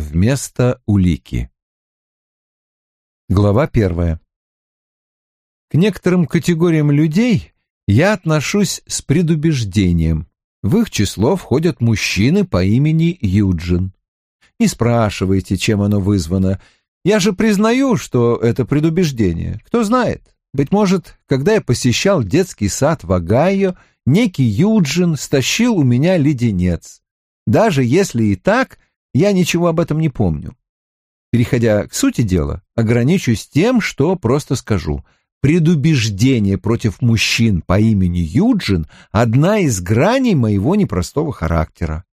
вместо улики. Глава первая. К некоторым категориям людей я отношусь с предубеждением. В их число входят мужчины по имени Юджин. Не спрашивайте, чем оно вызвано. Я же признаю, что это предубеждение. Кто знает, быть может, когда я посещал детский сад в Огайо, некий Юджин стащил у меня леденец. Даже если и так, я ничего об этом не помню. Переходя к сути дела, ограничусь тем, что просто скажу. Предубеждение против мужчин по имени Юджин — одна из граней моего непростого характера.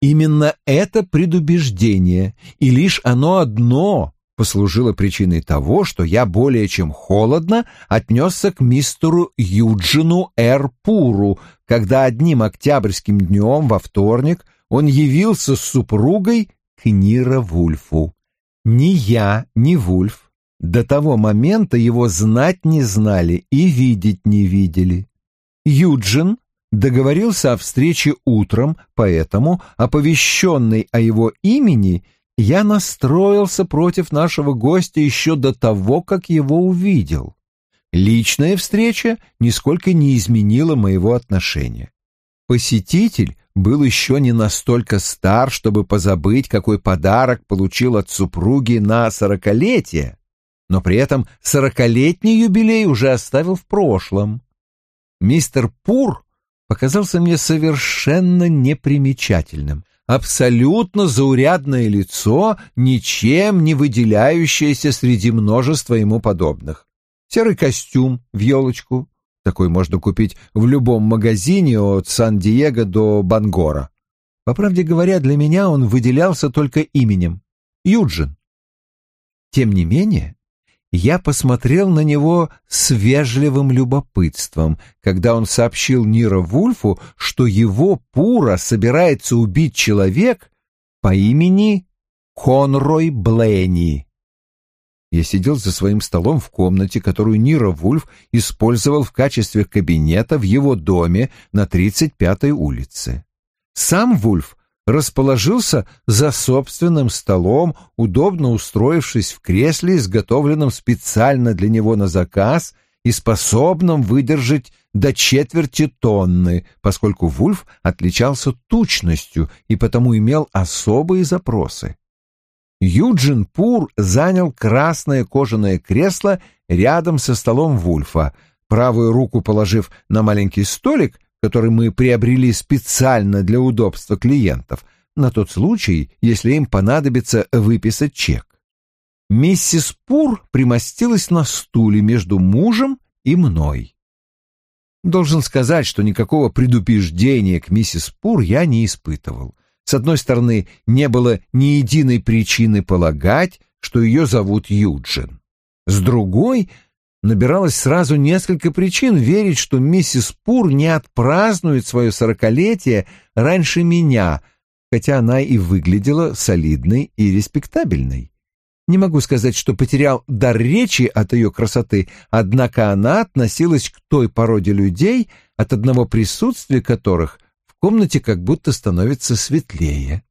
Именно это предубеждение, и лишь оно одно послужило причиной того, что я более чем холодно отнесся к мистеру Юджину Эр Пуру, когда одним октябрьским днем во вторник он явился с супругой к Нира Вульфу. Ни я, ни Вульф до того момента его знать не знали и видеть не видели. Юджин договорился о встрече утром, поэтому, оповещенный о его имени, я настроился против нашего гостя еще до того, как его увидел. Личная встреча нисколько не изменила моего отношения. Посетитель был еще не настолько стар, чтобы позабыть, какой подарок получил от супруги на сорокалетие, но при этом сорокалетний юбилей уже оставил в прошлом. Мистер Пур показался мне совершенно непримечательным. Абсолютно заурядное лицо, ничем не выделяющееся среди множества ему подобных. Серый костюм в елочку, такой можно купить в любом магазине от Сан-Диего до Бангора. По правде говоря, для меня он выделялся только именем — Юджин. Тем не менее, я посмотрел на него с вежливым любопытством, когда он сообщил Нира Вульфу, что его Пура собирается убить человек по имени Конрой Бленни. Я сидел за своим столом в комнате, которую Нира Вульф использовал в качестве кабинета в его доме на 35-й улице. Сам Вульф расположился за собственным столом, удобно устроившись в кресле, изготовленном специально для него на заказ и способном выдержать до четверти тонны, поскольку Вульф отличался тучностью и потому имел особые запросы. Юджин Пур занял красное кожаное кресло рядом со столом Вульфа, правую руку положив на маленький столик, который мы приобрели специально для удобства клиентов, на тот случай, если им понадобится выписать чек. Миссис Пур примостилась на стуле между мужем и мной. Должен сказать, что никакого предупреждения к миссис Пур я не испытывал. С одной стороны, не было ни единой причины полагать, что ее зовут Юджин. С другой — набиралось сразу несколько причин верить, что миссис Пур не отпразднует свое сорокалетие раньше меня, хотя она и выглядела солидной и респектабельной. Не могу сказать, что потерял дар речи от ее красоты, однако она относилась к той породе людей, от одного присутствия которых комнате как будто становится светлее.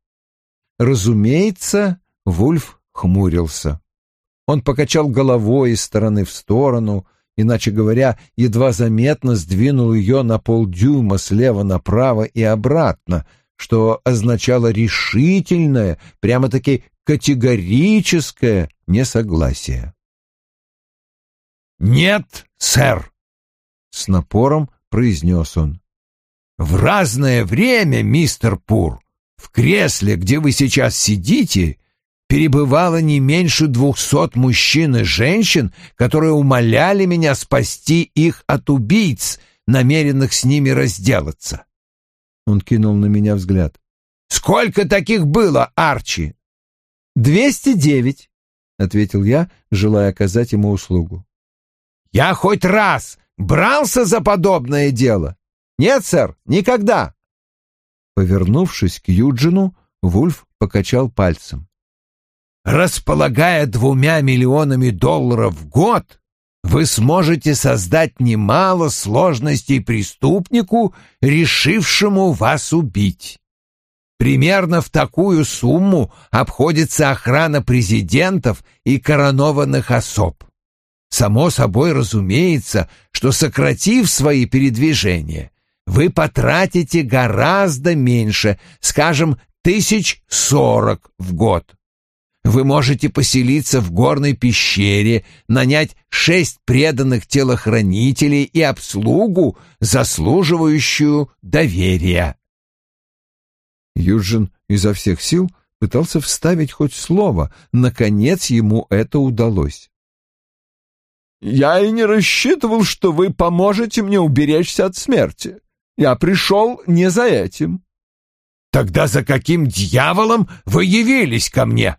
Разумеется, Вульф хмурился. Он покачал головой из стороны в сторону, иначе говоря, едва заметно сдвинул ее на полдюйма слева направо и обратно, что означало решительное, прямо-таки категорическое несогласие. «Нет, сэр!» — с напором произнес он. «В разное время, мистер Пур, в кресле, где вы сейчас сидите, перебывало не меньше двухсот мужчин и женщин, которые умоляли меня спасти их от убийц, намеренных с ними разделаться. Он кинул на меня взгляд. «Сколько таких было, Арчи?» «Двести девять», — ответил я, желая оказать ему услугу. «Я хоть раз брался за подобное дело?» «Нет, сэр, никогда». Повернувшись к Юджину, Вульф покачал пальцем располагая двумя миллионами долларов в год, вы сможете создать немало сложностей преступнику, решившему вас убить. Примерно в такую сумму обходится охрана президентов и коронованных особ. Само собой разумеется, что сократив свои передвижения, вы потратите гораздо меньше, скажем, тысяч сорок в год. Вы можете поселиться в горной пещере, нанять шесть преданных телохранителей и обслугу, заслуживающую доверия. Юджин изо всех сил пытался вставить хоть слово. Наконец ему это удалось. «Я и не рассчитывал, что вы поможете мне уберечься от смерти. Я пришел не за этим». «Тогда за каким дьяволом вы явились ко мне?»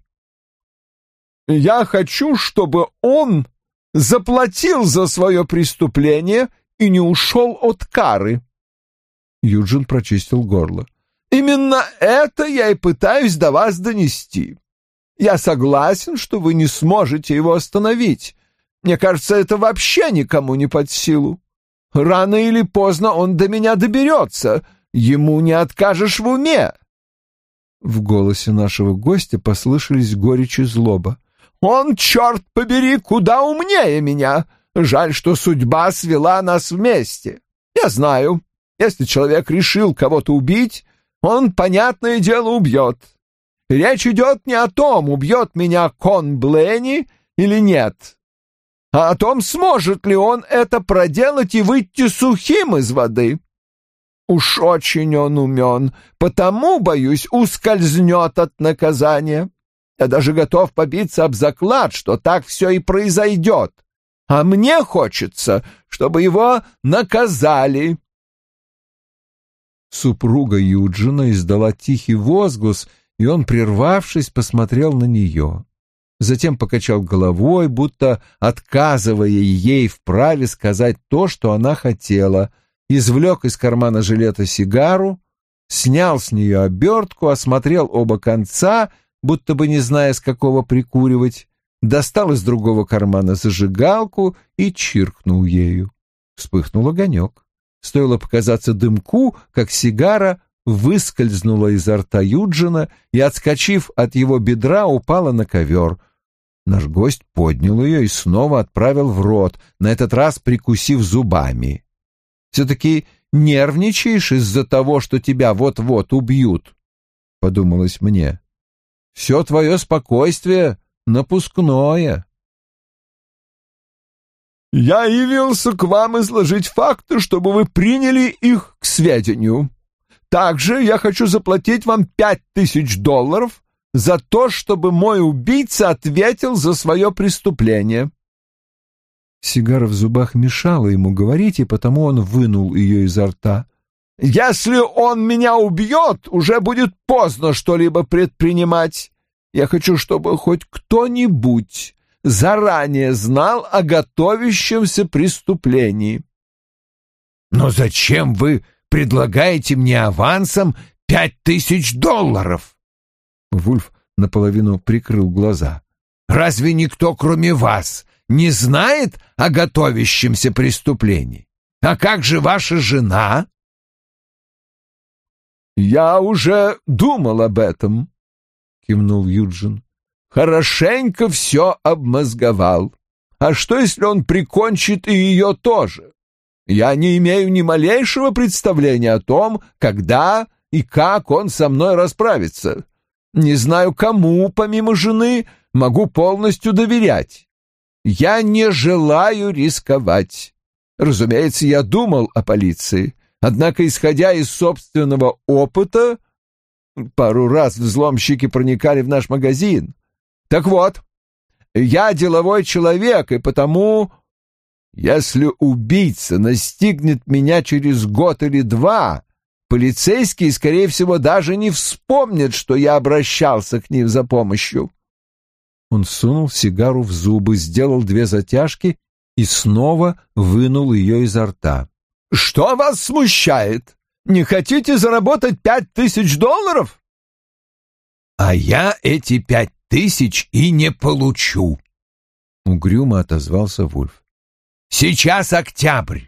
«Я хочу, чтобы он заплатил за свое преступление и не ушел от кары». Юджин прочистил горло. Именно это я и пытаюсь до вас донести. Я согласен, что вы не сможете его остановить. Мне кажется, это вообще никому не под силу. Рано или поздно он до меня доберется. Ему не откажешь в уме. В голосе нашего гостя послышались горечь и злоба. Он, черт побери, куда умнее меня. Жаль, что судьба свела нас вместе. Я знаю, если человек решил кого-то убить, он, понятное дело, убьет. Речь идет не о том, убьет меня Кон Бленни или нет, а о том, сможет ли он это проделать и выйти сухим из воды. Уж очень он умен, потому, боюсь, ускользнет от наказания. Я даже готов побиться об заклад, что так все и произойдет. А мне хочется, чтобы его наказали. Супруга Юджина издала тихий возглас, и он, прервавшись, посмотрел на нее. Затем покачал головой, будто отказывая ей в праве сказать то, что она хотела, извлек из кармана жилета сигару, снял с нее обертку, осмотрел оба конца, будто бы не зная, с какого прикуривать, достал из другого кармана зажигалку и чиркнул ею. Вспыхнул огонек. Стоило показаться дымку, как сигара выскользнула изо рта Юджина и, отскочив от его бедра, упала на ковер. Наш гость поднял ее и снова отправил в рот, на этот раз прикусив зубами. «Все-таки нервничаешь из-за того, что тебя вот-вот убьют?» — подумалось мне. «Все твое спокойствие напускное». Я явился к вам изложить факты, чтобы вы приняли их к сведению. Также я хочу заплатить вам пять тысяч долларов за то, чтобы мой убийца ответил за свое преступление». Сигара в зубах мешала ему говорить, и потому он вынул ее изо рта. «Если он меня убьет, уже будет поздно что-либо предпринимать. Я хочу, чтобы хоть кто-нибудь заранее знал о готовящемся преступлении. «Но зачем вы предлагаете мне авансом пять тысяч долларов?» Вульф наполовину прикрыл глаза. «Разве никто, кроме вас, не знает о готовящемся преступлении? А как же ваша жена?» «Я уже думал об этом», — кивнул Юджин хорошенько все обмозговал. А что, если он прикончит и ее тоже? Я не имею ни малейшего представления о том, когда и как он со мной расправится. Не знаю, кому, помимо жены, могу полностью доверять. Я не желаю рисковать. Разумеется, я думал о полиции, однако, исходя из собственного опыта, пару раз взломщики проникали в наш магазин, так вот, я деловой человек, и потому, если убийца настигнет меня через год или два, полицейские, скорее всего, даже не вспомнят, что я обращался к ним за помощью. Он сунул сигару в зубы, сделал две затяжки и снова вынул ее изо рта. «Что вас смущает? Не хотите заработать пять тысяч долларов?» «А я эти пять тысяч и не получу. Угрюмо отозвался Вульф. Сейчас октябрь.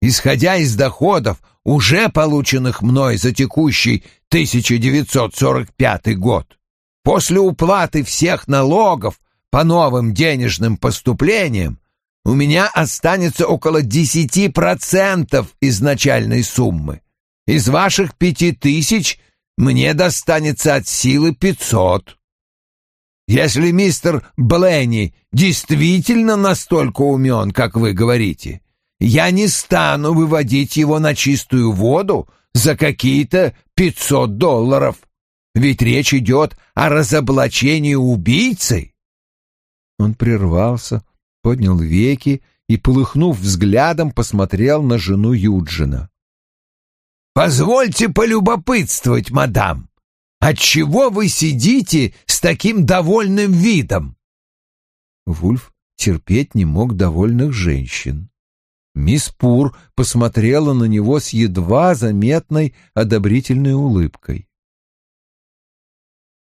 Исходя из доходов, уже полученных мной за текущий 1945 год, после уплаты всех налогов по новым денежным поступлениям, у меня останется около 10% изначальной суммы. Из ваших пяти тысяч мне достанется от силы пятьсот. Если мистер Бленни действительно настолько умен, как вы говорите, я не стану выводить его на чистую воду за какие-то пятьсот долларов. Ведь речь идет о разоблачении убийцы. Он прервался, поднял веки и, полыхнув взглядом, посмотрел на жену Юджина. «Позвольте полюбопытствовать, мадам, отчего вы сидите с таким довольным видом?» Вульф терпеть не мог довольных женщин. Мисс Пур посмотрела на него с едва заметной одобрительной улыбкой.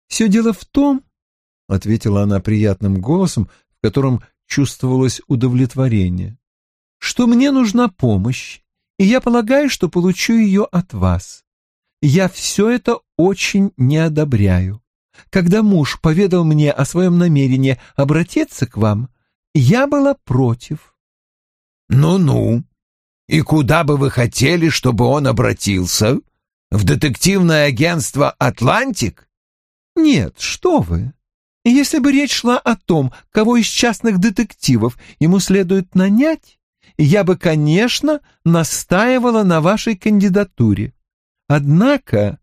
«Все дело в том, — ответила она приятным голосом, в котором чувствовалось удовлетворение, — что мне нужна помощь, и я полагаю, что получу ее от вас. Я все это очень не одобряю. Когда муж поведал мне о своем намерении обратиться к вам, я была против. «Ну-ну, и куда бы вы хотели, чтобы он обратился? В детективное агентство «Атлантик»?» «Нет, что вы. Если бы речь шла о том, кого из частных детективов ему следует нанять, я бы, конечно, настаивала на вашей кандидатуре. Однако...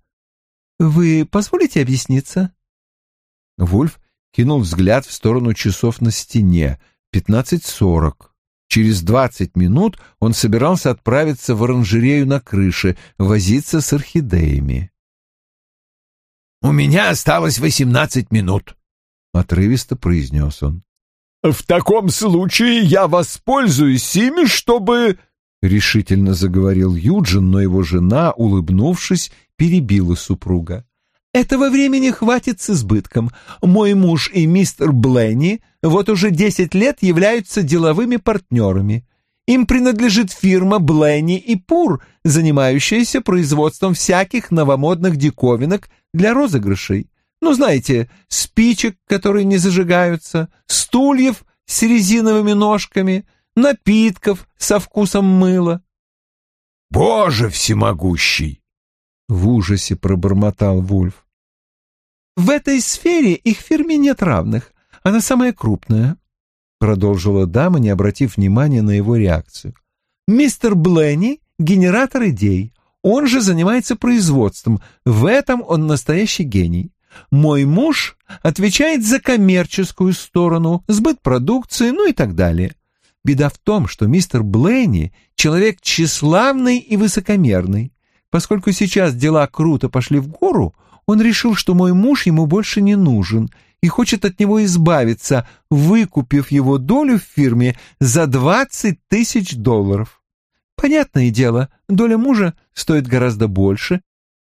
Вы позволите объясниться?» Вульф кинул взгляд в сторону часов на стене. Пятнадцать сорок. Через двадцать минут он собирался отправиться в оранжерею на крыше, возиться с орхидеями. «У меня осталось восемнадцать минут», — отрывисто произнес он. «В таком случае я воспользуюсь ими, чтобы...» — решительно заговорил Юджин, но его жена, улыбнувшись, перебила супруга. Этого времени хватит с избытком. Мой муж и мистер Бленни вот уже десять лет являются деловыми партнерами. Им принадлежит фирма Бленни и Пур, занимающаяся производством всяких новомодных диковинок для розыгрышей. Ну, знаете, спичек, которые не зажигаются, стульев с резиновыми ножками, напитков со вкусом мыла. «Боже всемогущий!» В ужасе пробормотал Вульф. «В этой сфере их фирме нет равных. Она самая крупная», — продолжила дама, не обратив внимания на его реакцию. «Мистер Бленни — генератор идей. Он же занимается производством. В этом он настоящий гений. Мой муж отвечает за коммерческую сторону, сбыт продукции, ну и так далее. Беда в том, что мистер Блейни — человек тщеславный и высокомерный. Поскольку сейчас дела круто пошли в гору, он решил, что мой муж ему больше не нужен и хочет от него избавиться, выкупив его долю в фирме за двадцать тысяч долларов. Понятное дело, доля мужа стоит гораздо больше,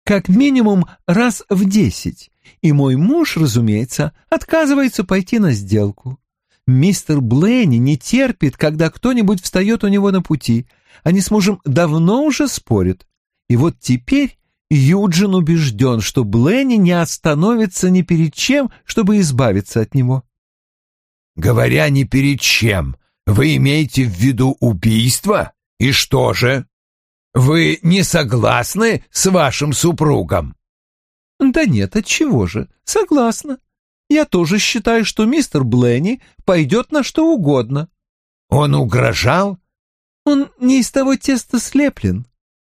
как минимум раз в десять, и мой муж, разумеется, отказывается пойти на сделку. Мистер Блейни не терпит, когда кто-нибудь встает у него на пути. Они с мужем давно уже спорят. И вот теперь Юджин убежден, что Бленни не остановится ни перед чем, чтобы избавиться от него. «Говоря ни перед чем, вы имеете в виду убийство? И что же? Вы не согласны с вашим супругом?» Да нет, от чего же? Согласна. Я тоже считаю, что мистер Бленни пойдет на что угодно. Он угрожал? Он не из того теста слеплен,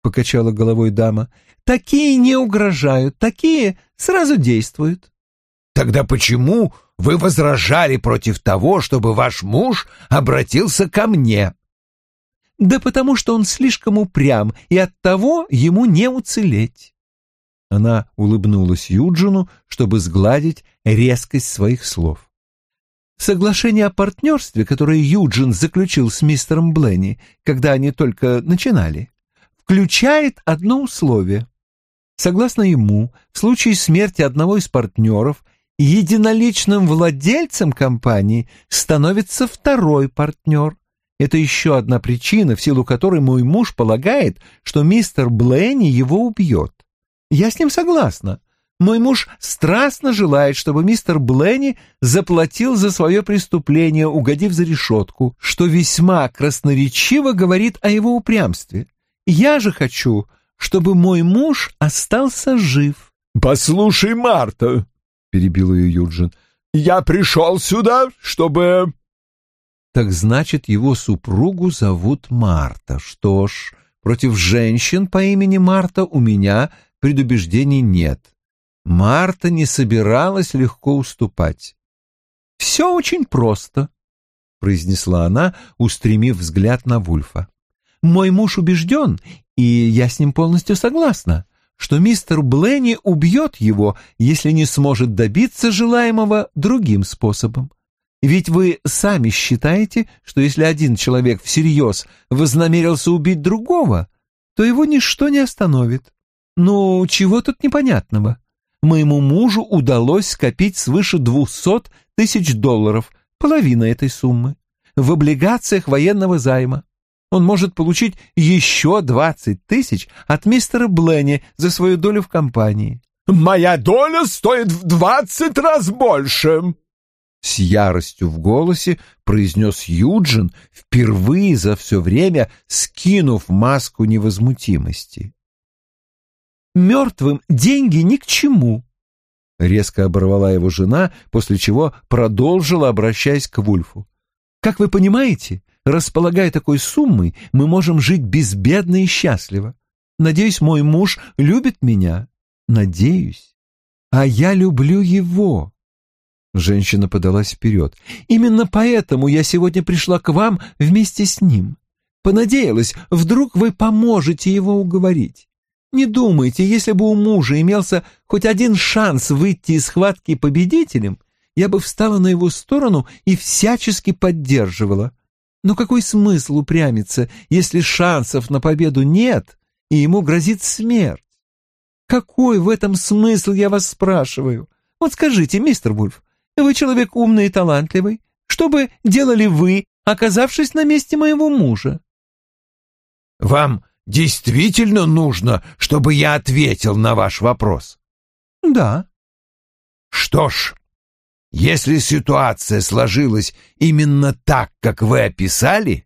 покачала головой дама. Такие не угрожают, такие сразу действуют. Тогда почему вы возражали против того, чтобы ваш муж обратился ко мне? Да потому что он слишком упрям, и оттого ему не уцелеть. Она улыбнулась Юджину, чтобы сгладить резкость своих слов. Соглашение о партнерстве, которое Юджин заключил с мистером Бленни, когда они только начинали, включает одно условие. Согласно ему, в случае смерти одного из партнеров, единоличным владельцем компании становится второй партнер. Это еще одна причина, в силу которой мой муж полагает, что мистер Бленни его убьет. Я с ним согласна. Мой муж страстно желает, чтобы мистер Бленни заплатил за свое преступление, угодив за решетку, что весьма красноречиво говорит о его упрямстве. Я же хочу, чтобы мой муж остался жив. «Послушай, Марта», — перебил ее Юджин, — «я пришел сюда, чтобы...» Так значит, его супругу зовут Марта. Что ж, против женщин по имени Марта у меня предубеждений нет. Марта не собиралась легко уступать. «Все очень просто», — произнесла она, устремив взгляд на Вульфа. «Мой муж убежден, и я с ним полностью согласна, что мистер Бленни убьет его, если не сможет добиться желаемого другим способом. Ведь вы сами считаете, что если один человек всерьез вознамерился убить другого, то его ничто не остановит. Ну, чего тут непонятного? моему мужу удалось скопить свыше двухсот тысяч долларов, половина этой суммы, в облигациях военного займа. Он может получить еще двадцать тысяч от мистера Бленни за свою долю в компании. «Моя доля стоит в двадцать раз больше!» С яростью в голосе произнес Юджин, впервые за все время скинув маску невозмутимости. Мертвым деньги ни к чему. Резко оборвала его жена, после чего продолжила, обращаясь к Вульфу. Как вы понимаете, располагая такой суммой, мы можем жить безбедно и счастливо. Надеюсь, мой муж любит меня. Надеюсь. А я люблю его. Женщина подалась вперед. Именно поэтому я сегодня пришла к вам вместе с ним. Понадеялась, вдруг вы поможете его уговорить. Не думайте, если бы у мужа имелся хоть один шанс выйти из схватки победителем, я бы встала на его сторону и всячески поддерживала. Но какой смысл упрямиться, если шансов на победу нет, и ему грозит смерть? Какой в этом смысл, я вас спрашиваю? Вот скажите, мистер Вульф, вы человек умный и талантливый. Что бы делали вы, оказавшись на месте моего мужа? Вам действительно нужно, чтобы я ответил на ваш вопрос? Да. Что ж, если ситуация сложилась именно так, как вы описали,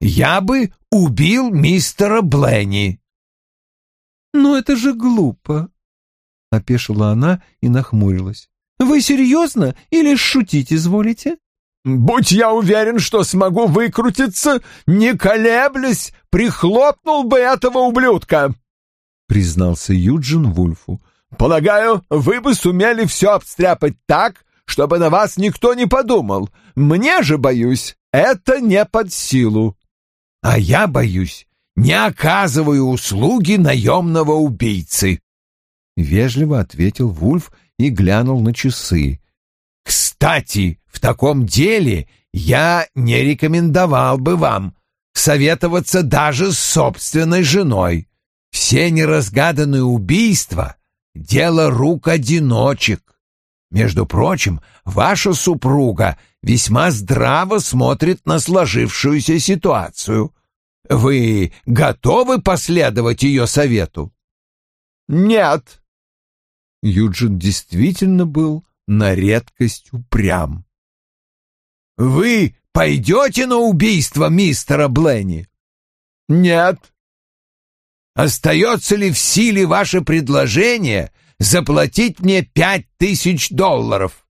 я бы убил мистера Бленни. «Но это же глупо», — опешила она и нахмурилась. «Вы серьезно или шутить изволите?» Будь я уверен, что смогу выкрутиться, не колеблясь, прихлопнул бы этого ублюдка, — признался Юджин Вульфу. Полагаю, вы бы сумели все обстряпать так, чтобы на вас никто не подумал. Мне же, боюсь, это не под силу. А я, боюсь, не оказываю услуги наемного убийцы. Вежливо ответил Вульф и глянул на часы. Кстати, в таком деле я не рекомендовал бы вам советоваться даже с собственной женой. Все неразгаданные убийства — дело рук одиночек. Между прочим, ваша супруга весьма здраво смотрит на сложившуюся ситуацию. Вы готовы последовать ее совету? Нет. Юджин действительно был на редкость упрям. «Вы пойдете на убийство мистера Бленни?» «Нет». «Остается ли в силе ваше предложение заплатить мне пять тысяч долларов?»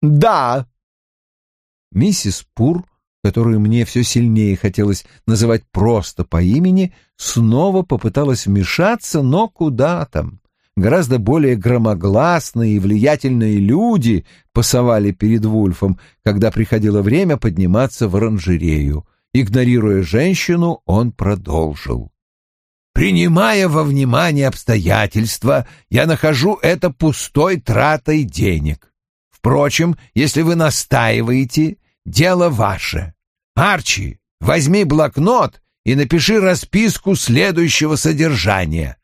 «Да». Миссис Пур, которую мне все сильнее хотелось называть просто по имени, снова попыталась вмешаться, но куда там гораздо более громогласные и влиятельные люди пасовали перед Вульфом, когда приходило время подниматься в оранжерею. Игнорируя женщину, он продолжил. «Принимая во внимание обстоятельства, я нахожу это пустой тратой денег. Впрочем, если вы настаиваете, дело ваше. Арчи, возьми блокнот и напиши расписку следующего содержания.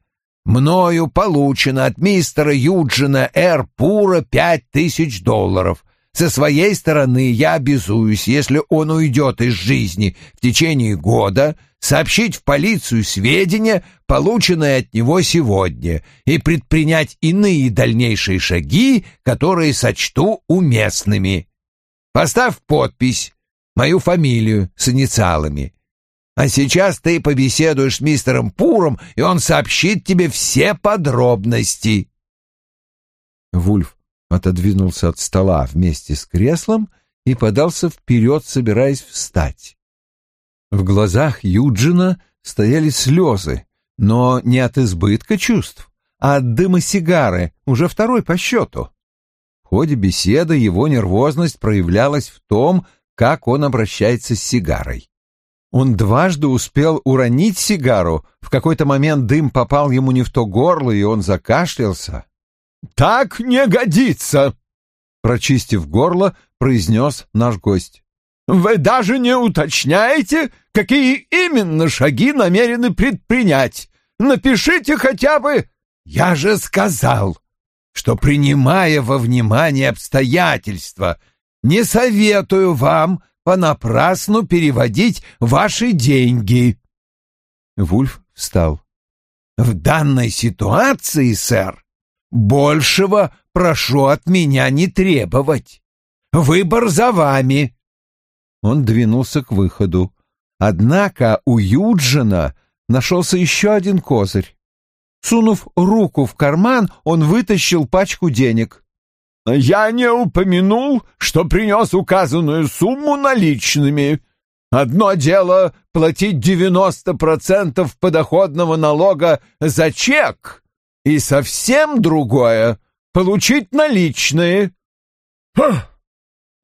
Мною получено от мистера Юджина Р. Пура пять тысяч долларов. Со своей стороны я обязуюсь, если он уйдет из жизни в течение года, сообщить в полицию сведения, полученные от него сегодня, и предпринять иные дальнейшие шаги, которые сочту уместными. Поставь подпись, мою фамилию с инициалами. А сейчас ты побеседуешь с мистером Пуром, и он сообщит тебе все подробности. Вульф отодвинулся от стола вместе с креслом и подался вперед, собираясь встать. В глазах Юджина стояли слезы, но не от избытка чувств, а от дыма сигары, уже второй по счету. В ходе беседы его нервозность проявлялась в том, как он обращается с сигарой. Он дважды успел уронить сигару, в какой-то момент дым попал ему не в то горло, и он закашлялся. «Так не годится!» Прочистив горло, произнес наш гость. «Вы даже не уточняете, какие именно шаги намерены предпринять. Напишите хотя бы...» «Я же сказал, что, принимая во внимание обстоятельства, не советую вам понапрасну переводить ваши деньги». Вульф встал. «В данной ситуации, сэр, большего прошу от меня не требовать. Выбор за вами». Он двинулся к выходу. Однако у Юджина нашелся еще один козырь. Сунув руку в карман, он вытащил пачку денег. «Я не упомянул, что принес указанную сумму наличными. Одно дело платить девяносто процентов подоходного налога за чек, и совсем другое — получить наличные». Ха!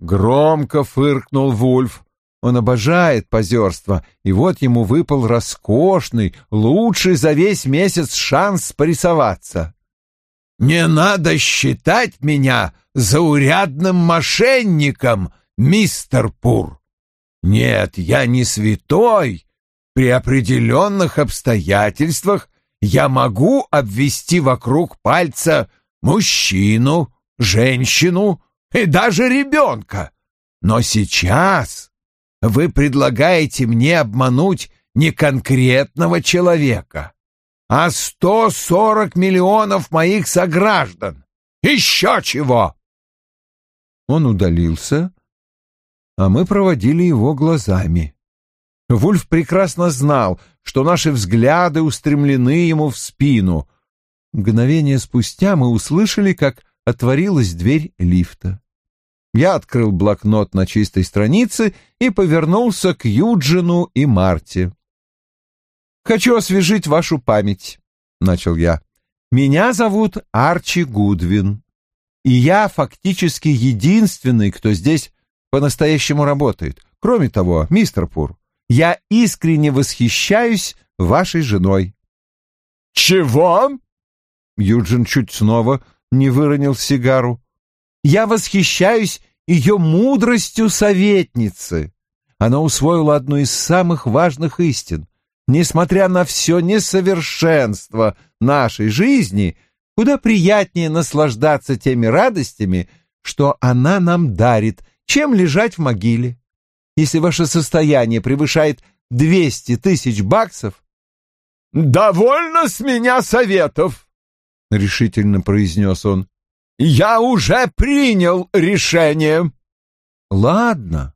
Громко фыркнул Вульф. Он обожает позерство, и вот ему выпал роскошный, лучший за весь месяц шанс порисоваться. «Не надо считать меня заурядным мошенником, мистер Пур. Нет, я не святой. При определенных обстоятельствах я могу обвести вокруг пальца мужчину, женщину и даже ребенка. Но сейчас вы предлагаете мне обмануть не конкретного человека, а сто сорок миллионов моих сограждан. Еще чего!» Он удалился, а мы проводили его глазами. Вульф прекрасно знал, что наши взгляды устремлены ему в спину. Мгновение спустя мы услышали, как отворилась дверь лифта. Я открыл блокнот на чистой странице и повернулся к Юджину и Марте. «Хочу освежить вашу память», — начал я. «Меня зовут Арчи Гудвин, и я фактически единственный, кто здесь по-настоящему работает. Кроме того, мистер Пур, я искренне восхищаюсь вашей женой». «Чего?» Юджин чуть снова не выронил сигару. Я восхищаюсь ее мудростью советницы. Она усвоила одну из самых важных истин. Несмотря на все несовершенство нашей жизни, куда приятнее наслаждаться теми радостями, что она нам дарит, чем лежать в могиле. Если ваше состояние превышает двести тысяч баксов... «Довольно с меня советов!» — решительно произнес он. Я уже принял решение. Ладно.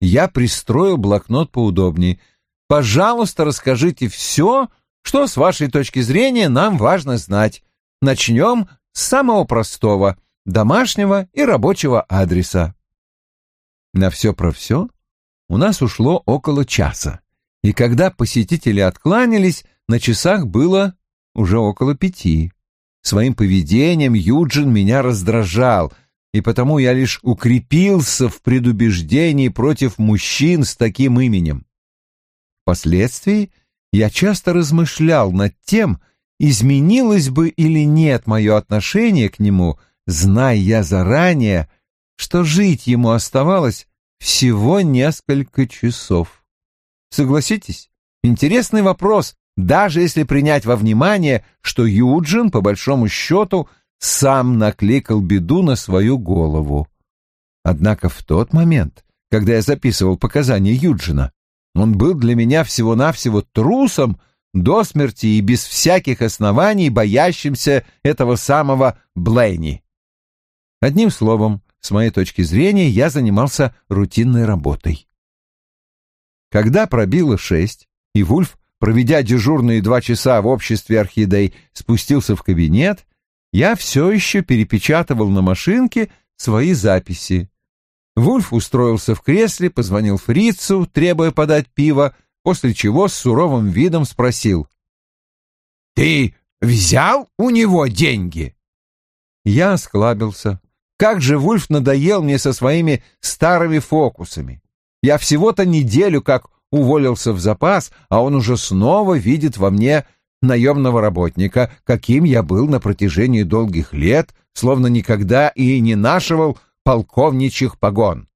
Я пристроил блокнот поудобнее. Пожалуйста, расскажите все, что с вашей точки зрения нам важно знать. Начнем с самого простого, домашнего и рабочего адреса. На все про все у нас ушло около часа, и когда посетители откланялись, на часах было уже около пяти. Своим поведением Юджин меня раздражал, и потому я лишь укрепился в предубеждении против мужчин с таким именем. Впоследствии я часто размышлял над тем, изменилось бы или нет мое отношение к нему, зная я заранее, что жить ему оставалось всего несколько часов. Согласитесь, интересный вопрос, даже если принять во внимание, что Юджин, по большому счету, сам накликал беду на свою голову. Однако в тот момент, когда я записывал показания Юджина, он был для меня всего-навсего трусом до смерти и без всяких оснований боящимся этого самого Блейни. Одним словом, с моей точки зрения, я занимался рутинной работой. Когда пробило шесть, и Вульф, проведя дежурные два часа в обществе орхидей, спустился в кабинет, я все еще перепечатывал на машинке свои записи. Вульф устроился в кресле, позвонил фрицу, требуя подать пиво, после чего с суровым видом спросил. «Ты взял у него деньги?» Я осклабился. Как же Вульф надоел мне со своими старыми фокусами. Я всего-то неделю как уволился в запас, а он уже снова видит во мне наемного работника, каким я был на протяжении долгих лет, словно никогда и не нашивал полковничьих погон.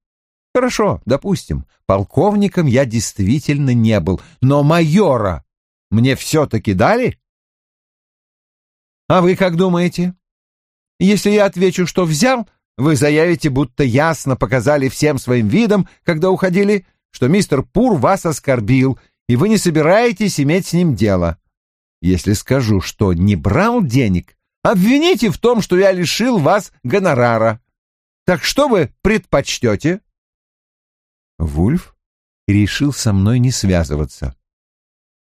Хорошо, допустим, полковником я действительно не был, но майора мне все-таки дали? А вы как думаете? Если я отвечу, что взял, вы заявите, будто ясно показали всем своим видом, когда уходили, что мистер Пур вас оскорбил, и вы не собираетесь иметь с ним дело. Если скажу, что не брал денег, обвините в том, что я лишил вас гонорара. Так что вы предпочтете?» Вульф решил со мной не связываться.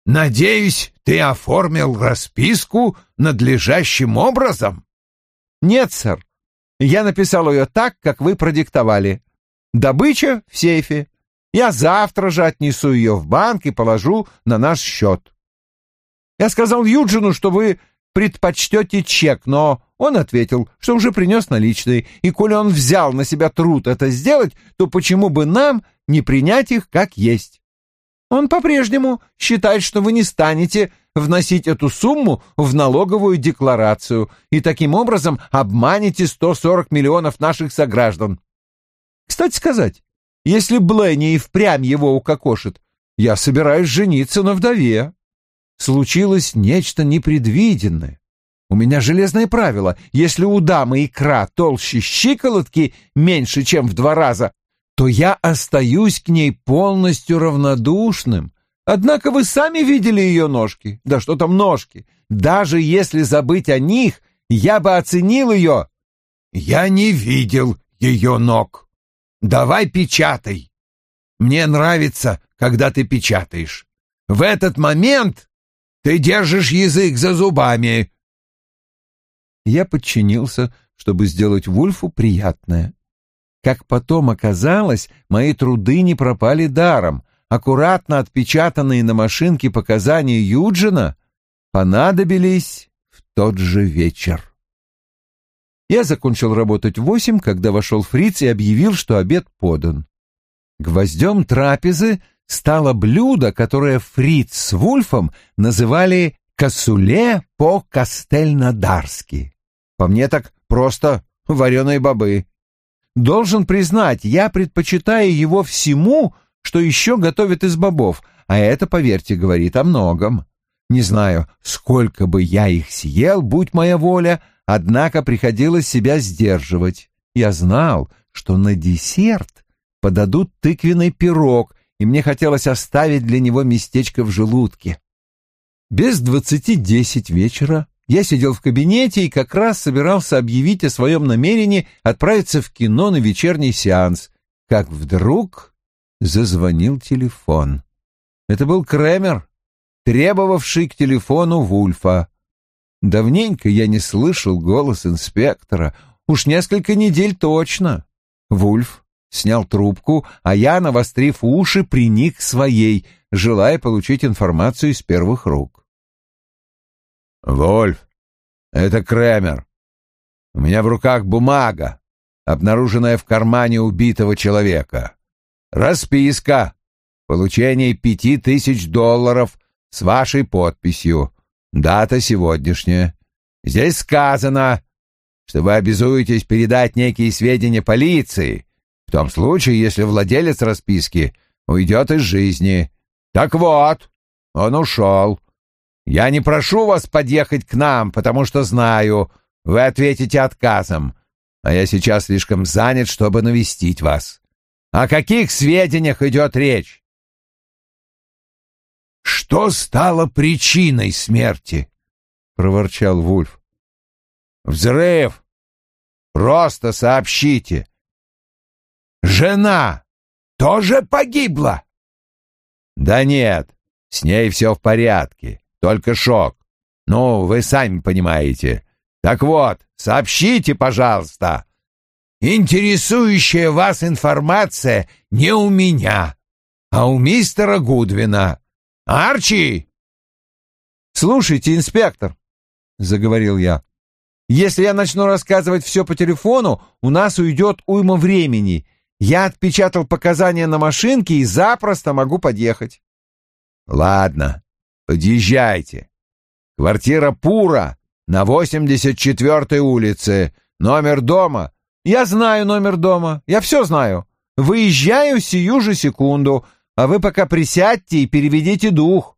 «Надеюсь, ты оформил расписку надлежащим образом?» «Нет, сэр. Я написал ее так, как вы продиктовали. Добыча в сейфе. Я завтра же отнесу ее в банк и положу на наш счет. Я сказал Юджину, что вы предпочтете чек, но он ответил, что уже принес наличные, и коли он взял на себя труд это сделать, то почему бы нам не принять их как есть? Он по-прежнему считает, что вы не станете вносить эту сумму в налоговую декларацию и таким образом обманете 140 миллионов наших сограждан. Кстати сказать, если Бленни и впрямь его укокошит, я собираюсь жениться на вдове. Случилось нечто непредвиденное. У меня железное правило. Если у дамы икра толще щиколотки меньше, чем в два раза, то я остаюсь к ней полностью равнодушным, Однако вы сами видели ее ножки. Да что там ножки? Даже если забыть о них, я бы оценил ее. Я не видел ее ног. Давай печатай. Мне нравится, когда ты печатаешь. В этот момент ты держишь язык за зубами. Я подчинился, чтобы сделать Вульфу приятное. Как потом оказалось, мои труды не пропали даром аккуратно отпечатанные на машинке показания Юджина понадобились в тот же вечер. Я закончил работать в восемь, когда вошел Фриц и объявил, что обед подан. Гвоздем трапезы стало блюдо, которое Фриц с Вульфом называли «косуле по-кастельнодарски». По мне так просто вареные бобы. Должен признать, я предпочитаю его всему, что еще готовят из бобов, а это, поверьте, говорит о многом. Не знаю, сколько бы я их съел, будь моя воля, однако приходилось себя сдерживать. Я знал, что на десерт подадут тыквенный пирог, и мне хотелось оставить для него местечко в желудке. Без двадцати десять вечера я сидел в кабинете и как раз собирался объявить о своем намерении отправиться в кино на вечерний сеанс, как вдруг зазвонил телефон. Это был Кремер, требовавший к телефону Вульфа. Давненько я не слышал голос инспектора, уж несколько недель точно. Вульф снял трубку, а я, навострив уши, приник к своей, желая получить информацию из первых рук. «Вольф, это Кремер. У меня в руках бумага, обнаруженная в кармане убитого человека. Расписка. Получение пяти тысяч долларов с вашей подписью. Дата сегодняшняя. Здесь сказано, что вы обязуетесь передать некие сведения полиции, в том случае, если владелец расписки уйдет из жизни. Так вот, он ушел. Я не прошу вас подъехать к нам, потому что знаю, вы ответите отказом. а я сейчас слишком занят, чтобы навестить вас. О каких сведениях идет речь? Что стало причиной смерти? проворчал Вульф. Взрыв. Просто сообщите. Жена тоже погибла? Да нет, с ней все в порядке, только шок. Ну, вы сами понимаете. Так вот, сообщите, пожалуйста. Интересующая вас информация не у меня, а у мистера Гудвина. Арчи! Слушайте, инспектор, заговорил я. Если я начну рассказывать все по телефону, у нас уйдет уйма времени. Я отпечатал показания на машинке и запросто могу подъехать. Ладно, подъезжайте. Квартира Пура на 84-й улице. Номер дома. Я знаю номер дома. Я все знаю. Выезжаю сию же секунду, а вы пока присядьте и переведите дух.